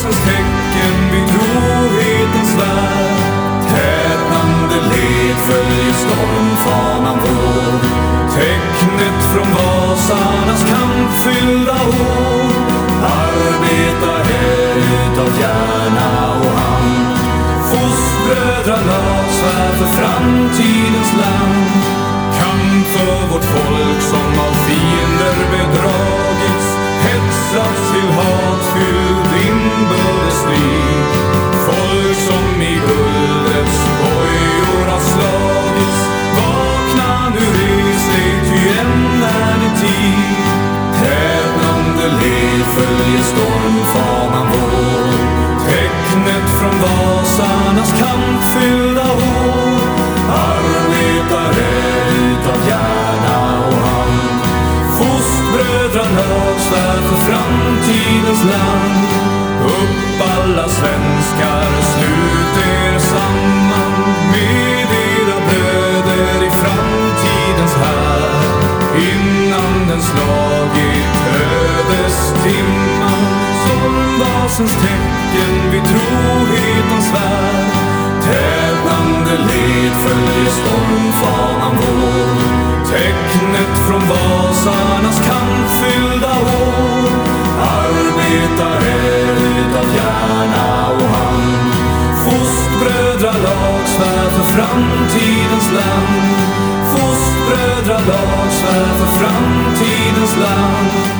Stormgasens tecken vid trohetens värld. Tätnande led följer stormfanan vår. Tecknet från Vasarnas kampfyllda år. Arbeta här utav hjärna och hand. Fostbrödralag svär för framtidens land. Kamp för hand. Fostbrödralag svär för framtidens land. Upp alla svenskar, slut er samman Med era bröder i framtidens här Innan den slagit ödestimman vasens tecken vid trohetens värld. Tätnande led följer stormfanan vår. Tecknet från Vasarna Lag svär för framtidens land. Fosterbrödralag svär för framtidens land.